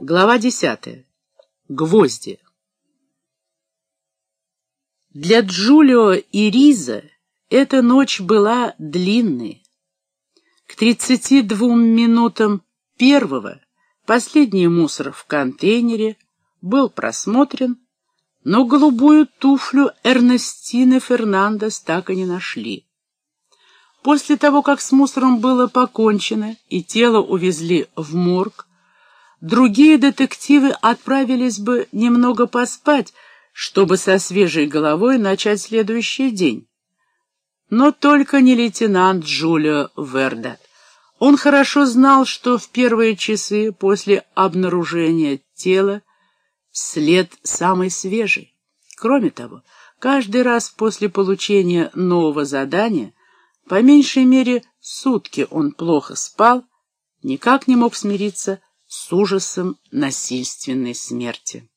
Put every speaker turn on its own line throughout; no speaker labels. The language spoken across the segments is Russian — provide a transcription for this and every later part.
Глава десятая. Гвозди. Для Джулио и Риза эта ночь была длинной. К тридцати двум минутам первого последний мусор в контейнере был просмотрен, но голубую туфлю Эрнестины Фернандес так и не нашли. После того, как с мусором было покончено и тело увезли в морг, другие детективы отправились бы немного поспать, чтобы со свежей головой начать следующий день. Но только не лейтенант Джулио Вердат. Он хорошо знал, что в первые часы после обнаружения тела след самый свежий. Кроме того, каждый раз после получения нового задания, по меньшей мере сутки он плохо спал, никак не мог смириться с ужасом насильственной смерти.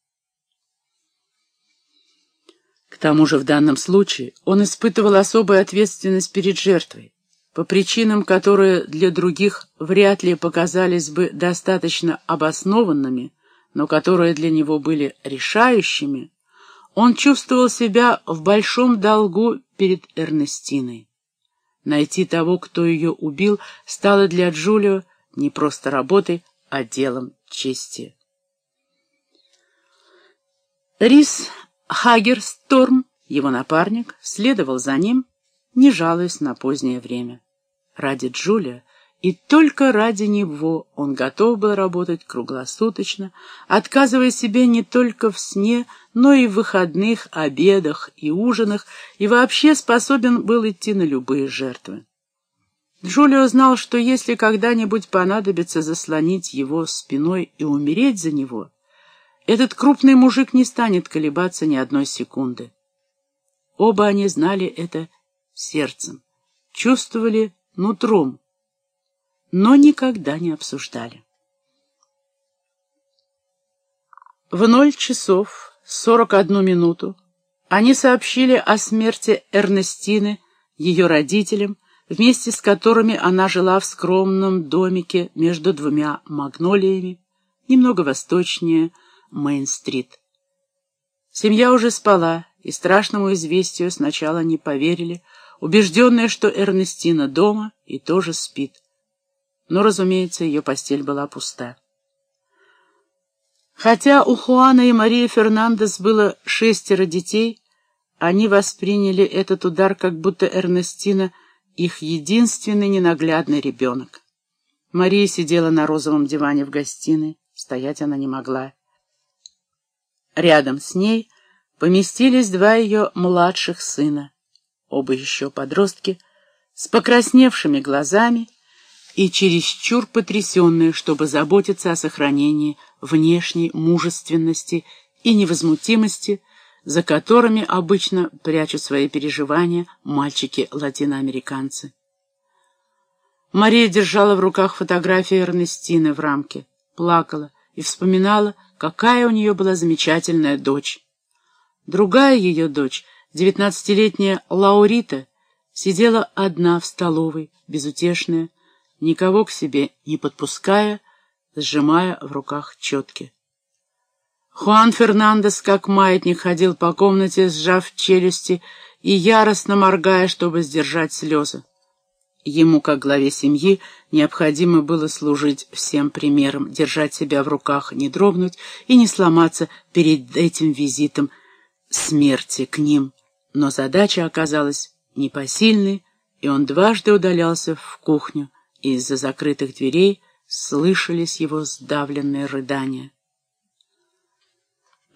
К тому же в данном случае он испытывал особую ответственность перед жертвой, по причинам, которые для других вряд ли показались бы достаточно обоснованными, но которые для него были решающими, он чувствовал себя в большом долгу перед Эрнестиной. Найти того, кто ее убил, стало для Джулио не просто работой, отделом чести. Рис Хагерсторм, его напарник, следовал за ним, не жалуясь на позднее время. Ради Джулия и только ради него он готов был работать круглосуточно, отказывая себе не только в сне, но и в выходных, обедах и ужинах, и вообще способен был идти на любые жертвы. Джулио знал, что если когда-нибудь понадобится заслонить его спиной и умереть за него, этот крупный мужик не станет колебаться ни одной секунды. Оба они знали это сердцем, чувствовали нутром, но никогда не обсуждали. В ноль часов сорок одну минуту они сообщили о смерти Эрнестины ее родителям, вместе с которыми она жила в скромном домике между двумя магнолиями, немного восточнее Мейн-стрит. Семья уже спала, и страшному известию сначала не поверили, убежденные, что Эрнестина дома и тоже спит. Но, разумеется, ее постель была пуста. Хотя у Хуана и Марии Фернандес было шестеро детей, они восприняли этот удар, как будто Эрнестина — их единственный ненаглядный ребенок. Мария сидела на розовом диване в гостиной, стоять она не могла. Рядом с ней поместились два ее младших сына, оба еще подростки, с покрасневшими глазами и чересчур потрясенные, чтобы заботиться о сохранении внешней мужественности и невозмутимости, за которыми обычно прячут свои переживания мальчики-латиноамериканцы. Мария держала в руках фотографию Эрнестины в рамке, плакала и вспоминала, какая у нее была замечательная дочь. Другая ее дочь, девятнадцатилетняя Лаурита, сидела одна в столовой, безутешная, никого к себе не подпуская, сжимая в руках четки. Хуан Фернандес, как маятник, ходил по комнате, сжав челюсти и яростно моргая, чтобы сдержать слезы. Ему, как главе семьи, необходимо было служить всем примером, держать себя в руках, не дрогнуть и не сломаться перед этим визитом смерти к ним. Но задача оказалась непосильной, и он дважды удалялся в кухню, и из-за закрытых дверей слышались его сдавленные рыдания.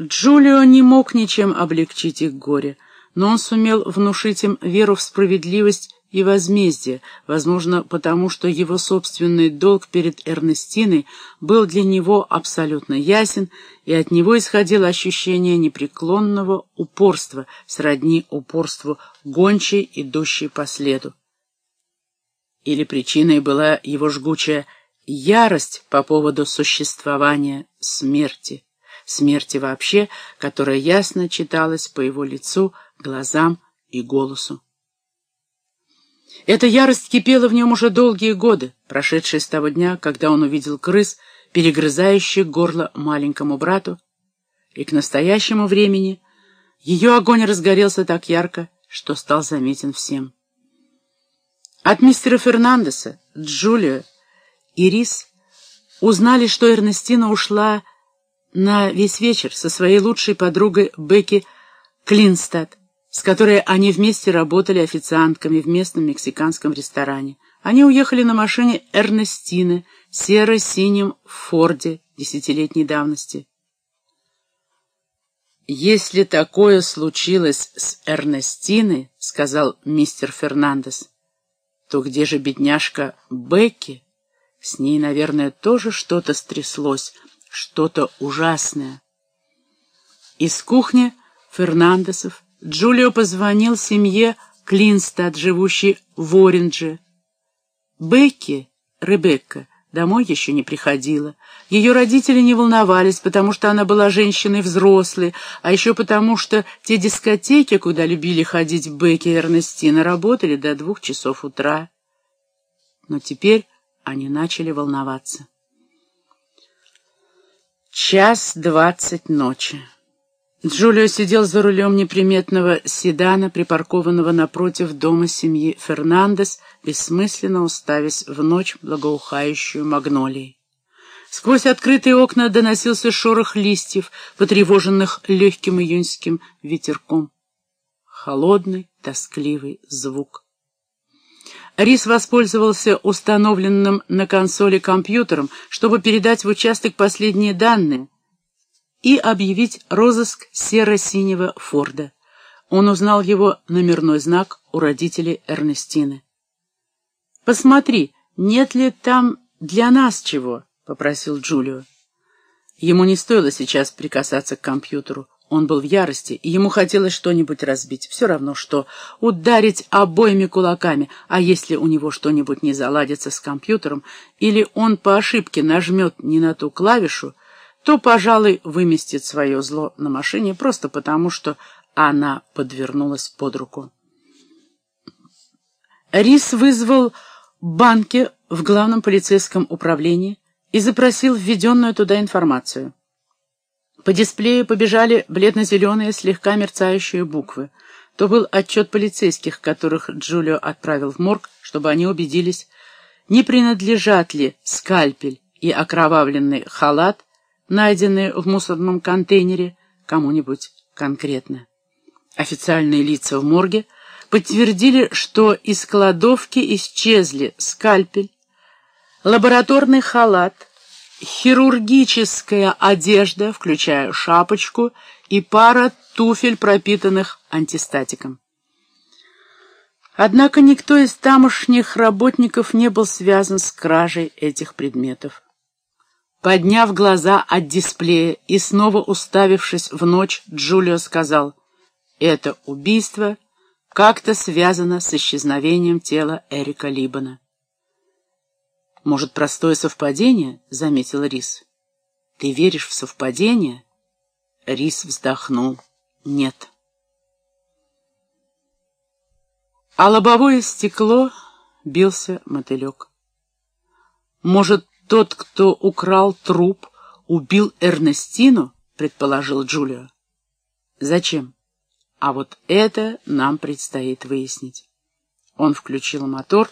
Джулио не мог ничем облегчить их горе, но он сумел внушить им веру в справедливость и возмездие, возможно, потому что его собственный долг перед Эрнестиной был для него абсолютно ясен, и от него исходило ощущение непреклонного упорства, сродни упорству гончей, идущей по следу. Или причиной была его жгучая ярость по поводу существования смерти смерти вообще, которая ясно читалась по его лицу, глазам и голосу. Эта ярость кипела в нем уже долгие годы, прошедшие с того дня, когда он увидел крыс, перегрызающих горло маленькому брату, и к настоящему времени ее огонь разгорелся так ярко, что стал заметен всем. От мистера Фернандеса, Джулио и Рис узнали, что Эрнестина ушла на весь вечер со своей лучшей подругой Бекки Клинстад, с которой они вместе работали официантками в местном мексиканском ресторане. Они уехали на машине Эрнестины, серо-синем Форде десятилетней давности. «Если такое случилось с Эрнестиной, — сказал мистер Фернандес, — то где же бедняжка Бекки? С ней, наверное, тоже что-то стряслось, что-то ужасное». Из кухни Фернандесов Джулио позвонил семье Клинстад, живущей в Ориндже. Бекки, Ребекка, домой еще не приходила. Ее родители не волновались, потому что она была женщиной взрослой, а еще потому что те дискотеки, куда любили ходить Бекки и Эрнестина, работали до двух часов утра. Но теперь они начали волноваться. Час двадцать ночи. Джулио сидел за рулем неприметного седана, припаркованного напротив дома семьи Фернандес, бессмысленно уставясь в ночь благоухающую магнолией. Сквозь открытые окна доносился шорох листьев, потревоженных легким июньским ветерком. Холодный, тоскливый звук. Рис воспользовался установленным на консоли компьютером, чтобы передать в участок последние данные — и объявить розыск серо-синего Форда. Он узнал его номерной знак у родителей Эрнестины. «Посмотри, нет ли там для нас чего?» — попросил Джулио. Ему не стоило сейчас прикасаться к компьютеру. Он был в ярости, и ему хотелось что-нибудь разбить. Все равно что. Ударить обоими кулаками. А если у него что-нибудь не заладится с компьютером, или он по ошибке нажмет не на ту клавишу, то, пожалуй, выместит свое зло на машине просто потому, что она подвернулась под руку. Рис вызвал банки в главном полицейском управлении и запросил введенную туда информацию. По дисплею побежали бледно-зеленые, слегка мерцающие буквы. То был отчет полицейских, которых Джулио отправил в морг, чтобы они убедились, не принадлежат ли скальпель и окровавленный халат найденные в мусорном контейнере, кому-нибудь конкретно. Официальные лица в морге подтвердили, что из кладовки исчезли скальпель, лабораторный халат, хирургическая одежда, включая шапочку, и пара туфель, пропитанных антистатиком. Однако никто из тамошних работников не был связан с кражей этих предметов. Подняв глаза от дисплея и снова уставившись в ночь, Джулио сказал, «Это убийство как-то связано с исчезновением тела Эрика Либана». «Может, простое совпадение?» — заметил Рис. «Ты веришь в совпадение?» Рис вздохнул. «Нет». А лобовое стекло бился мотылек. «Может, тот, кто украл труп, убил Эрнестину, предположил Джулио. Зачем? А вот это нам предстоит выяснить. Он включил мотор,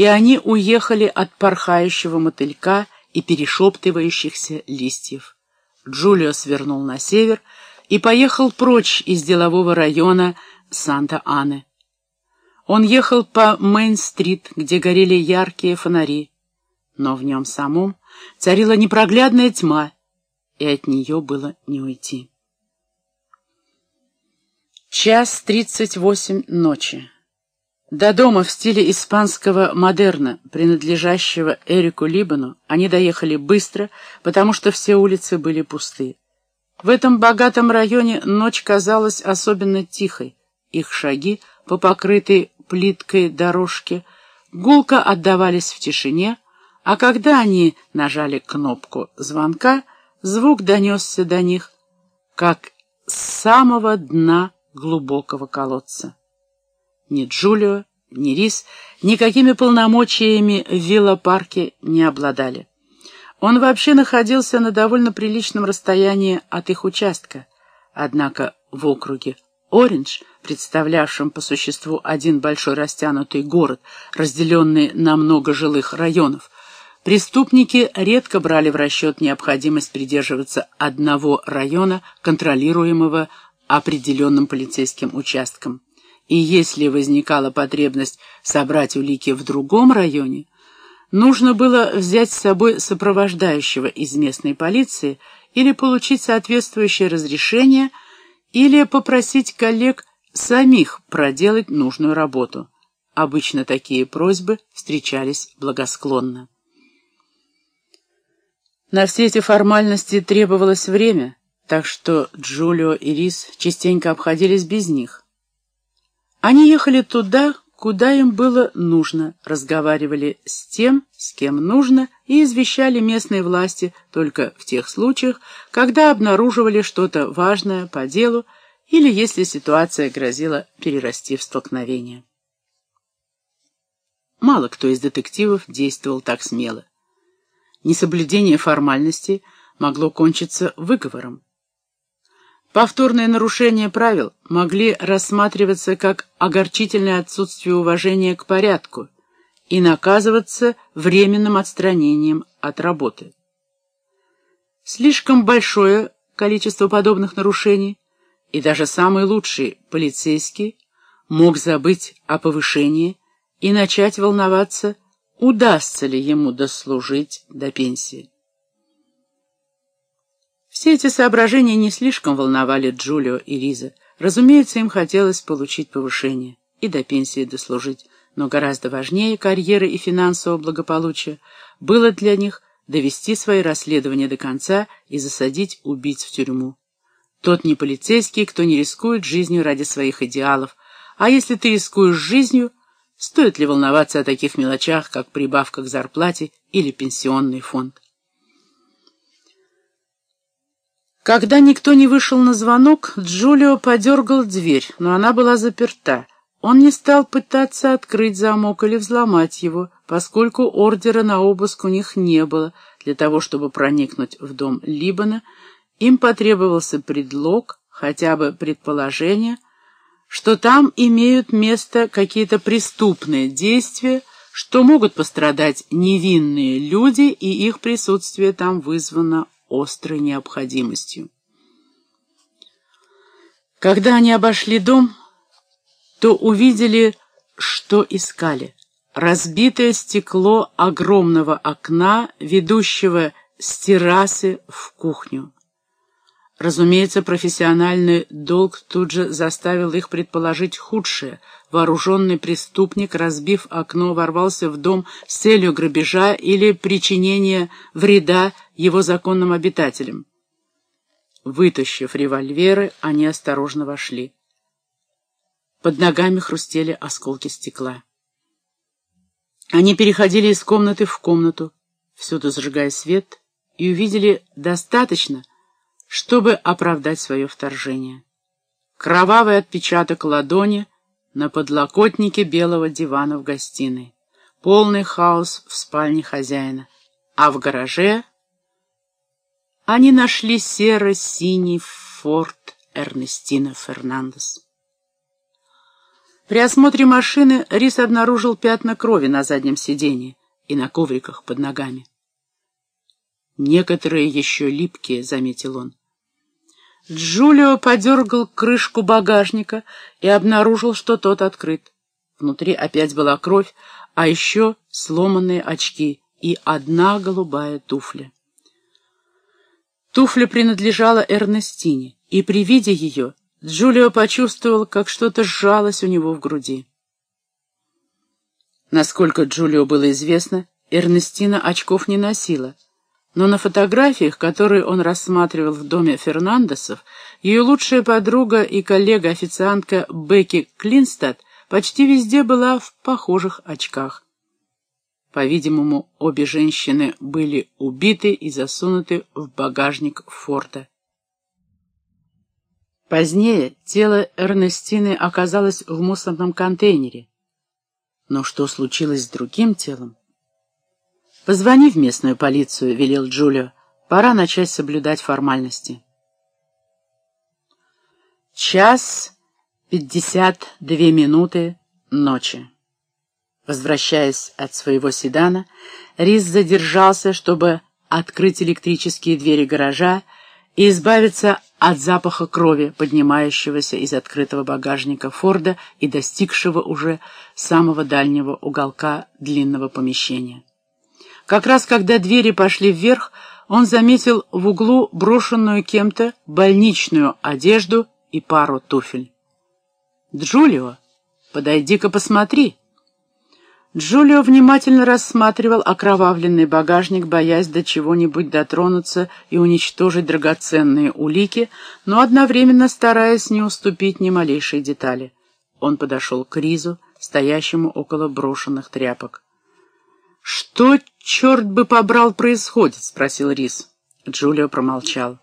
и они уехали от порхающего мотылька и перешептывающихся листьев. Джулио свернул на север и поехал прочь из делового района Санта-Аны. Он ехал по Мейн-стрит, где горели яркие фонари, но в нем самом царила непроглядная тьма, и от нее было не уйти. Час тридцать восемь ночи. До дома в стиле испанского модерна, принадлежащего Эрику Либану, они доехали быстро, потому что все улицы были пусты. В этом богатом районе ночь казалась особенно тихой. Их шаги по покрытой плиткой дорожке гулко отдавались в тишине, а когда они нажали кнопку звонка, звук донесся до них, как с самого дна глубокого колодца. Ни Джулио, ни Рис никакими полномочиями в виллопарке не обладали. Он вообще находился на довольно приличном расстоянии от их участка, однако в округе Ориндж, представлявшем по существу один большой растянутый город, разделенный на много жилых районов, преступники редко брали в расчет необходимость придерживаться одного района, контролируемого определенным полицейским участком. И если возникала потребность собрать улики в другом районе, нужно было взять с собой сопровождающего из местной полиции или получить соответствующее разрешение, или попросить коллег самих проделать нужную работу. Обычно такие просьбы встречались благосклонно. На все эти формальности требовалось время, так что Джулио и Рис частенько обходились без них. Они ехали туда, куда им было нужно, разговаривали с тем, с кем нужно, и извещали местные власти только в тех случаях, когда обнаруживали что-то важное по делу или если ситуация грозила перерасти в столкновение. Мало кто из детективов действовал так смело. Несоблюдение формальностей могло кончиться выговором. Повторные нарушения правил могли рассматриваться как огорчительное отсутствие уважения к порядку и наказываться временным отстранением от работы. Слишком большое количество подобных нарушений, и даже самый лучший полицейский мог забыть о повышении и начать волноваться, удастся ли ему дослужить до пенсии. Все эти соображения не слишком волновали Джулио и Риза. Разумеется, им хотелось получить повышение и до пенсии дослужить, но гораздо важнее карьеры и финансового благополучия было для них довести свои расследования до конца и засадить убийц в тюрьму. Тот не полицейский, кто не рискует жизнью ради своих идеалов, а если ты рискуешь жизнью, стоит ли волноваться о таких мелочах, как прибавка к зарплате или пенсионный фонд? Когда никто не вышел на звонок, Джулио подергал дверь, но она была заперта. Он не стал пытаться открыть замок или взломать его, поскольку ордера на обыск у них не было. Для того, чтобы проникнуть в дом Либана, им потребовался предлог, хотя бы предположение, что там имеют место какие-то преступные действия, что могут пострадать невинные люди, и их присутствие там вызвано острой необходимостью. Когда они обошли дом, то увидели, что искали. Разбитое стекло огромного окна, ведущего с террасы в кухню. Разумеется, профессиональный долг тут же заставил их предположить худшее. Вооруженный преступник, разбив окно, ворвался в дом с целью грабежа или причинения вреда его законным обитателям. Вытащив револьверы, они осторожно вошли. Под ногами хрустели осколки стекла. Они переходили из комнаты в комнату, всюду зажигая свет, и увидели достаточно, чтобы оправдать свое вторжение. Кровавый отпечаток ладони на подлокотнике белого дивана в гостиной. Полный хаос в спальне хозяина. А в гараже они нашли серо-синий форт Эрнестина Фернандес. При осмотре машины Рис обнаружил пятна крови на заднем сиденье и на ковриках под ногами. «Некоторые еще липкие», — заметил он. Джулио подергал крышку багажника и обнаружил, что тот открыт. Внутри опять была кровь, а еще сломанные очки и одна голубая туфля. Туфля принадлежала Эрнестине, и при виде ее Джулио почувствовал, как что-то сжалось у него в груди. Насколько Джулио было известно, Эрнестина очков не носила — но на фотографиях, которые он рассматривал в доме Фернандесов, ее лучшая подруга и коллега-официантка Бекки Клинстад почти везде была в похожих очках. По-видимому, обе женщины были убиты и засунуты в багажник форта. Позднее тело Эрнестины оказалось в мусорном контейнере. Но что случилось с другим телом? «Позвони в местную полицию», — велел Джулио. «Пора начать соблюдать формальности». Час пятьдесят две минуты ночи. Возвращаясь от своего седана, Рис задержался, чтобы открыть электрические двери гаража и избавиться от запаха крови, поднимающегося из открытого багажника Форда и достигшего уже самого дальнего уголка длинного помещения. Как раз когда двери пошли вверх, он заметил в углу брошенную кем-то больничную одежду и пару туфель. «Джулио, подойди-ка посмотри!» Джулио внимательно рассматривал окровавленный багажник, боясь до чего-нибудь дотронуться и уничтожить драгоценные улики, но одновременно стараясь не уступить ни малейшей детали. Он подошел к Ризу, стоящему около брошенных тряпок. «Что, черт бы побрал, происходит?» — спросил Риз. Джулио промолчал.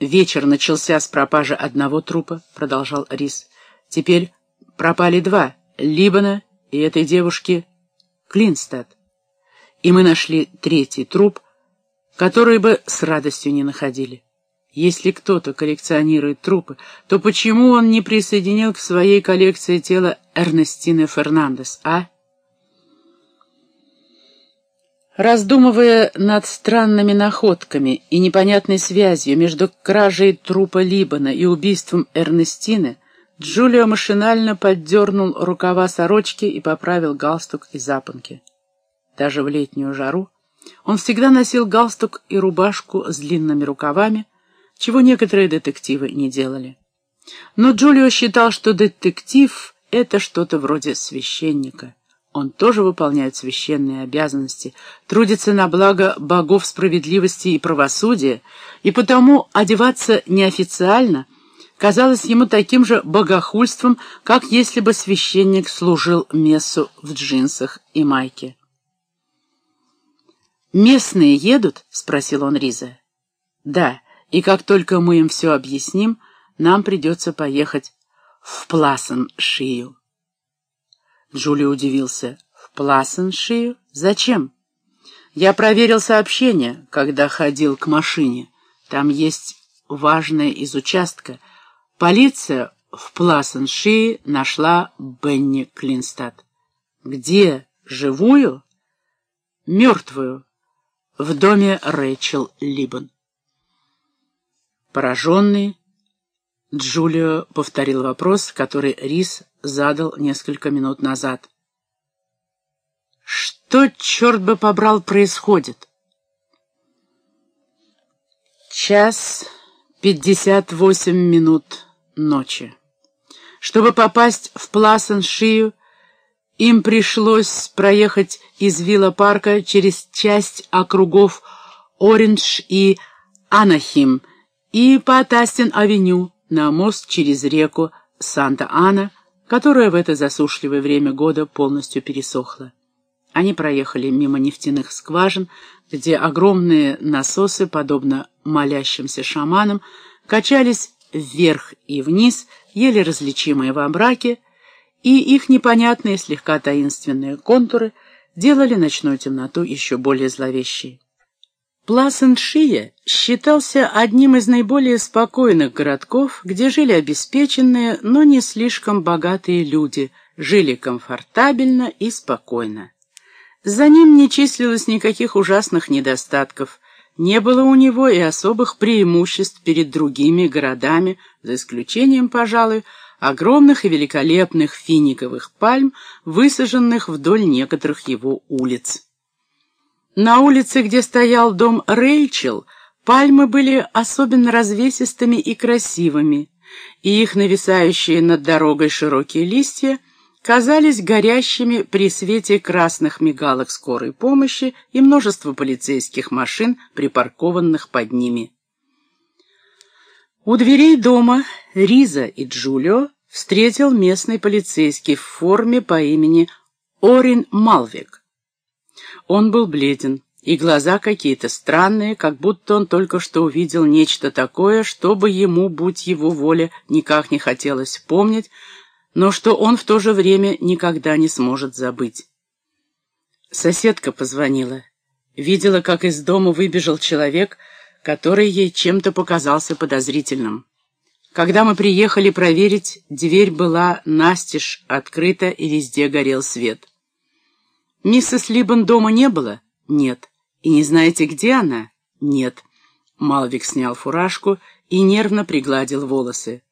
«Вечер начался с пропажи одного трупа», — продолжал Риз. «Теперь пропали два — Либана и этой девушки Клинстад. И мы нашли третий труп, который бы с радостью не находили. Если кто-то коллекционирует трупы, то почему он не присоединил к своей коллекции тело Эрнестины Фернандес, а? Раздумывая над странными находками и непонятной связью между кражей трупа Либана и убийством Эрнестины, Джулио машинально поддернул рукава сорочки и поправил галстук и запонки. Даже в летнюю жару он всегда носил галстук и рубашку с длинными рукавами, чего некоторые детективы не делали. Но Джулио считал, что детектив — это что-то вроде священника. Он тоже выполняет священные обязанности, трудится на благо богов справедливости и правосудия, и потому одеваться неофициально — казалось ему таким же богохульством, как если бы священник служил мессу в джинсах и майке. «Местные едут?» — спросил он Риза. «Да, и как только мы им все объясним, нам придется поехать в Пласен-Шию». Джулия удивился. «В Пласен-Шию? Зачем?» «Я проверил сообщение, когда ходил к машине. Там есть важное из участка — Полиция в Пласеншии нашла Бенни Клинстад. Где? Живую? Мертвую. В доме Рэйчел Либбон. Пораженный, Джулио повторил вопрос, который Рис задал несколько минут назад. «Что, черт бы побрал, происходит?» Час пятьдесят восемь минут ночи. Чтобы попасть в Пласеншию, им пришлось проехать из Вилла-парка через часть округов Ориндж и Анахим и по Тастин-авеню на мост через реку Санта-Ана, которая в это засушливое время года полностью пересохла. Они проехали мимо нефтяных скважин, где огромные насосы, подобно молящимся шаманам, качались вверх и вниз, еле различимые во мраке, и их непонятные, слегка таинственные контуры делали ночную темноту еще более зловещей. Пласеншия считался одним из наиболее спокойных городков, где жили обеспеченные, но не слишком богатые люди, жили комфортабельно и спокойно. За ним не числилось никаких ужасных недостатков, не было у него и особых преимуществ перед другими городами, за исключением, пожалуй, огромных и великолепных финиковых пальм, высаженных вдоль некоторых его улиц. На улице, где стоял дом Рэйчел, пальмы были особенно развесистыми и красивыми, и их нависающие над дорогой широкие листья — казались горящими при свете красных мигалок скорой помощи и множества полицейских машин, припаркованных под ними. У дверей дома Риза и Джулио встретил местный полицейский в форме по имени Орин Малвик. Он был бледен, и глаза какие-то странные, как будто он только что увидел нечто такое, что бы ему, будь его воля, никак не хотелось помнить, но что он в то же время никогда не сможет забыть. Соседка позвонила. Видела, как из дома выбежал человек, который ей чем-то показался подозрительным. Когда мы приехали проверить, дверь была настежь открыта и везде горел свет. «Миссис Либбен дома не было?» «Нет». «И не знаете, где она?» «Нет». Малвик снял фуражку и нервно пригладил волосы.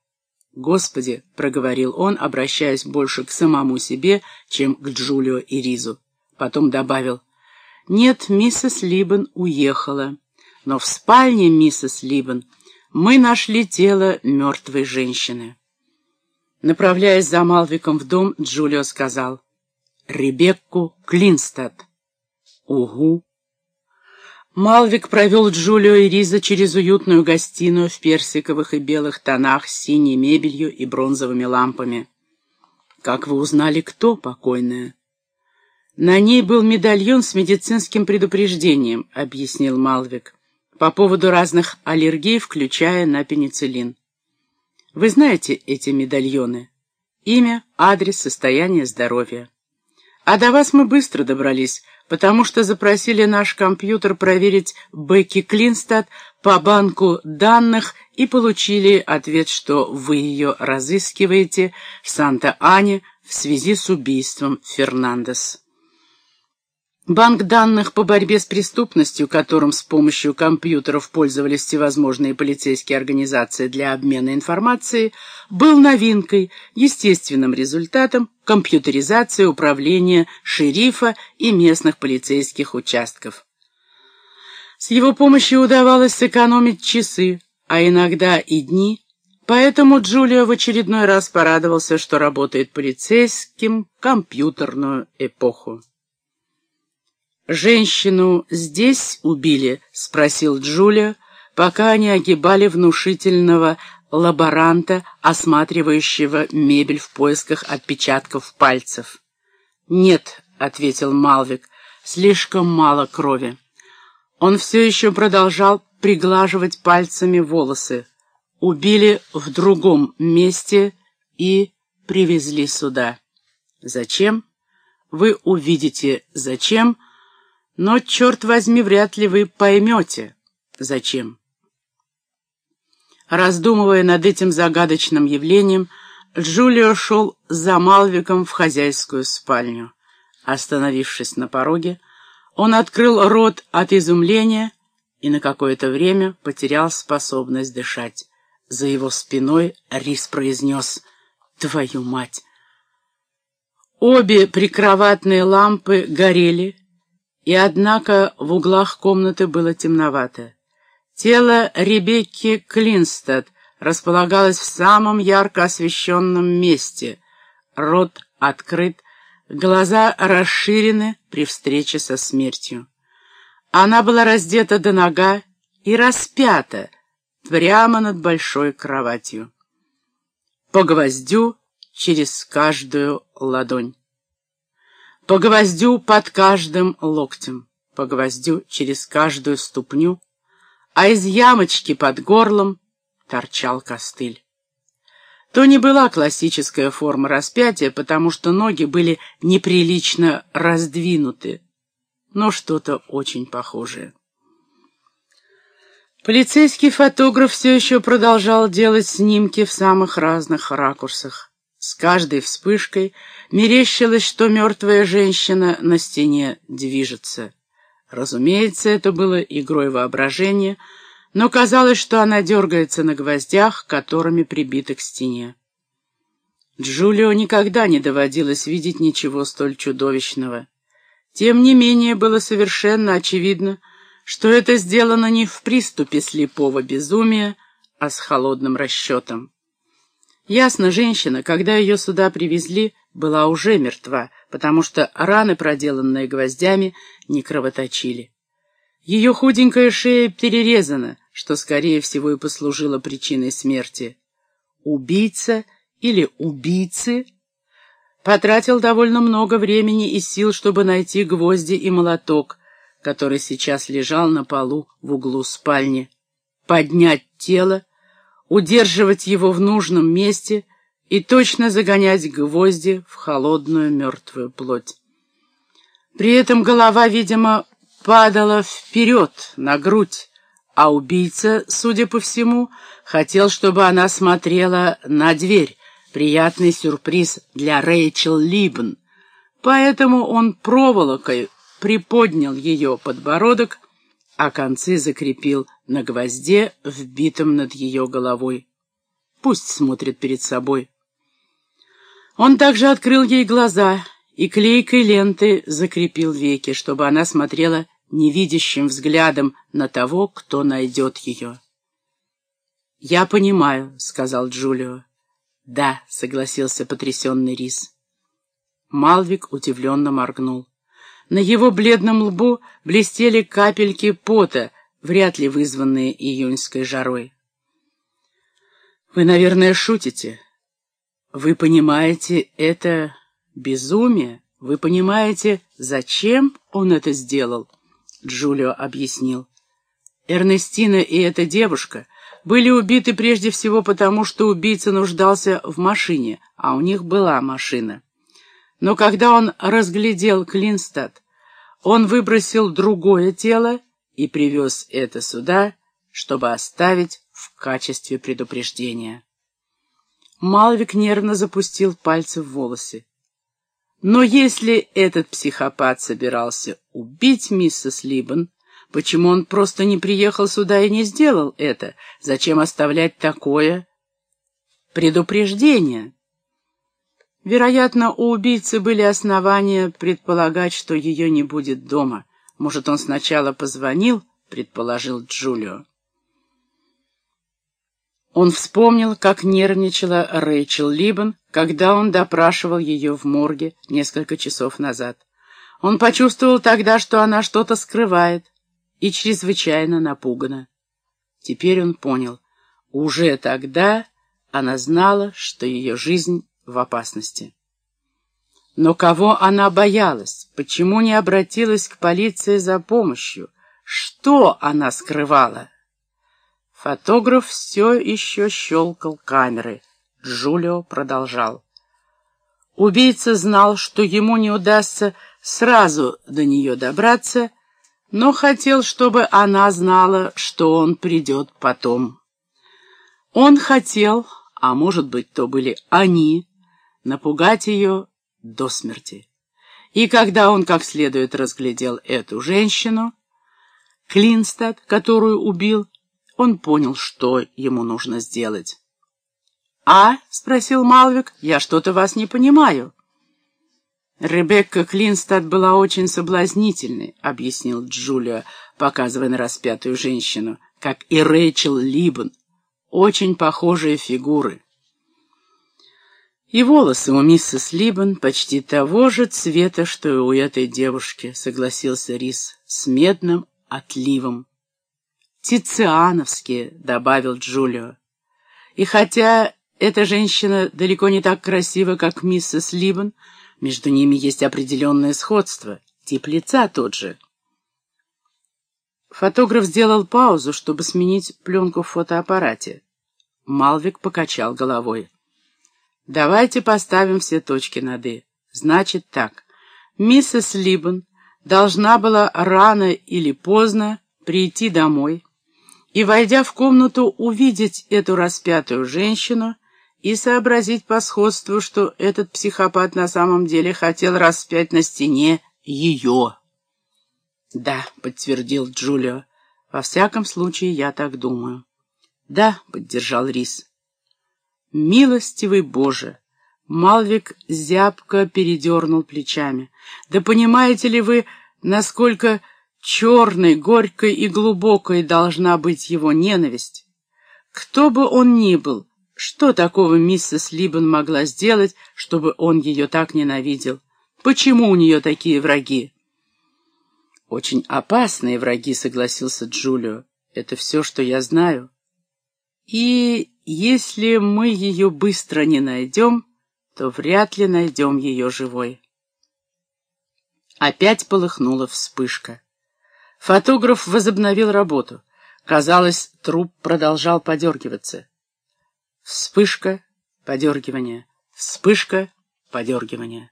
«Господи!» — проговорил он, обращаясь больше к самому себе, чем к Джулио и Ризу. Потом добавил, «Нет, миссис Либбен уехала, но в спальне миссис Либбен мы нашли тело мертвой женщины». Направляясь за Малвиком в дом, Джулио сказал, «Ребекку Клинстад». «Угу». Малвик провел Джулио и Риза через уютную гостиную в персиковых и белых тонах с синей мебелью и бронзовыми лампами. «Как вы узнали, кто покойная?» «На ней был медальон с медицинским предупреждением», — объяснил Малвик, «по поводу разных аллергий, включая на пенициллин. Вы знаете эти медальоны? Имя, адрес, состояние здоровья. А до вас мы быстро добрались, потому что запросили наш компьютер проверить Бекки Клинстад по банку данных и получили ответ, что вы ее разыскиваете в Санта-Ане в связи с убийством Фернандес. Банк данных по борьбе с преступностью, которым с помощью компьютеров пользовались всевозможные полицейские организации для обмена информацией, был новинкой, естественным результатом компьютеризации управления шерифа и местных полицейских участков. С его помощью удавалось сэкономить часы, а иногда и дни, поэтому Джулио в очередной раз порадовался, что работает полицейским компьютерную эпоху. «Женщину здесь убили?» — спросил Джулия, пока они огибали внушительного лаборанта, осматривающего мебель в поисках отпечатков пальцев. «Нет», — ответил Малвик, — «слишком мало крови». Он все еще продолжал приглаживать пальцами волосы. Убили в другом месте и привезли сюда. Зачем? Вы увидите, зачем, — но, черт возьми, вряд ли вы поймете, зачем. Раздумывая над этим загадочным явлением, Джулио шел за Малвиком в хозяйскую спальню. Остановившись на пороге, он открыл рот от изумления и на какое-то время потерял способность дышать. За его спиной Рис произнес «Твою мать!». Обе прикроватные лампы горели, и однако в углах комнаты было темновато. Тело Ребекки Клинстад располагалось в самом ярко освещенном месте. Рот открыт, глаза расширены при встрече со смертью. Она была раздета до нога и распята прямо над большой кроватью. По гвоздю через каждую ладонь по гвоздю под каждым локтем, по гвоздю через каждую ступню, а из ямочки под горлом торчал костыль. То не была классическая форма распятия, потому что ноги были неприлично раздвинуты, но что-то очень похожее. Полицейский фотограф все еще продолжал делать снимки в самых разных ракурсах. С каждой вспышкой мерещилось, что мертвая женщина на стене движется. Разумеется, это было игрой воображения, но казалось, что она дергается на гвоздях, которыми прибита к стене. Джулио никогда не доводилось видеть ничего столь чудовищного. Тем не менее, было совершенно очевидно, что это сделано не в приступе слепого безумия, а с холодным расчетом. Ясно, женщина, когда ее сюда привезли, была уже мертва, потому что раны, проделанные гвоздями, не кровоточили. Ее худенькая шея перерезана, что, скорее всего, и послужило причиной смерти. Убийца или убийцы потратил довольно много времени и сил, чтобы найти гвозди и молоток, который сейчас лежал на полу в углу спальни, поднять тело, удерживать его в нужном месте и точно загонять гвозди в холодную мертвую плоть. При этом голова, видимо, падала вперед, на грудь, а убийца, судя по всему, хотел, чтобы она смотрела на дверь. Приятный сюрприз для Рэйчел Либн. Поэтому он проволокой приподнял ее подбородок, а концы закрепил на гвозде, вбитом над ее головой. Пусть смотрит перед собой. Он также открыл ей глаза и клейкой ленты закрепил веки, чтобы она смотрела невидящим взглядом на того, кто найдет ее. «Я понимаю», — сказал Джулио. «Да», — согласился потрясенный Рис. Малвик удивленно моргнул. На его бледном лбу блестели капельки пота, вряд ли вызванные июньской жарой. «Вы, наверное, шутите. Вы понимаете, это безумие? Вы понимаете, зачем он это сделал?» Джулио объяснил. Эрнестина и эта девушка были убиты прежде всего потому, что убийца нуждался в машине, а у них была машина. Но когда он разглядел Клинстад, он выбросил другое тело и привез это сюда, чтобы оставить в качестве предупреждения. Малвик нервно запустил пальцы в волосы. Но если этот психопат собирался убить миссис Либбен, почему он просто не приехал сюда и не сделал это? Зачем оставлять такое предупреждение? Вероятно, у убийцы были основания предполагать, что ее не будет дома. Может, он сначала позвонил, предположил Джулио. Он вспомнил, как нервничала Рэйчел Либбен, когда он допрашивал ее в морге несколько часов назад. Он почувствовал тогда, что она что-то скрывает, и чрезвычайно напугана. Теперь он понял, уже тогда она знала, что ее жизнь в опасности. Но кого она боялась? Почему не обратилась к полиции за помощью? Что она скрывала? Фотограф все еще щелкал камерой. Джулио продолжал. Убийца знал, что ему не удастся сразу до нее добраться, но хотел, чтобы она знала, что он придет потом. Он хотел, а может быть, то были они, напугать ее до смерти. И когда он как следует разглядел эту женщину, Клинстад, которую убил, он понял, что ему нужно сделать. «А?» — спросил Малвик. «Я что-то вас не понимаю». «Ребекка Клинстад была очень соблазнительной», — объяснил Джулия, показывая на распятую женщину, как и Рэйчел Либбен. «Очень похожие фигуры». И волосы у миссис Либбен почти того же цвета, что и у этой девушки, согласился Рис, с медным отливом. «Тициановские», — добавил Джулио. И хотя эта женщина далеко не так красива, как миссис Либбен, между ними есть определенное сходство, тип лица тот же. Фотограф сделал паузу, чтобы сменить пленку в фотоаппарате. Малвик покачал головой. «Давайте поставим все точки над «и». Значит так, миссис Либбен должна была рано или поздно прийти домой и, войдя в комнату, увидеть эту распятую женщину и сообразить по сходству, что этот психопат на самом деле хотел распять на стене ее. «Да», — подтвердил Джулио, — «во всяком случае, я так думаю». «Да», — поддержал Рис. «Милостивый Боже!» Малвик зябко передернул плечами. «Да понимаете ли вы, насколько черной, горькой и глубокой должна быть его ненависть? Кто бы он ни был, что такого миссис Либбен могла сделать, чтобы он ее так ненавидел? Почему у нее такие враги? Очень опасные враги, согласился Джулио. Это все, что я знаю. И если мы ее быстро не найдем, то вряд ли найдем ее живой. Опять полыхнула вспышка. Фотограф возобновил работу. Казалось, труп продолжал подергиваться. Вспышка, подергивание, вспышка, подергивание.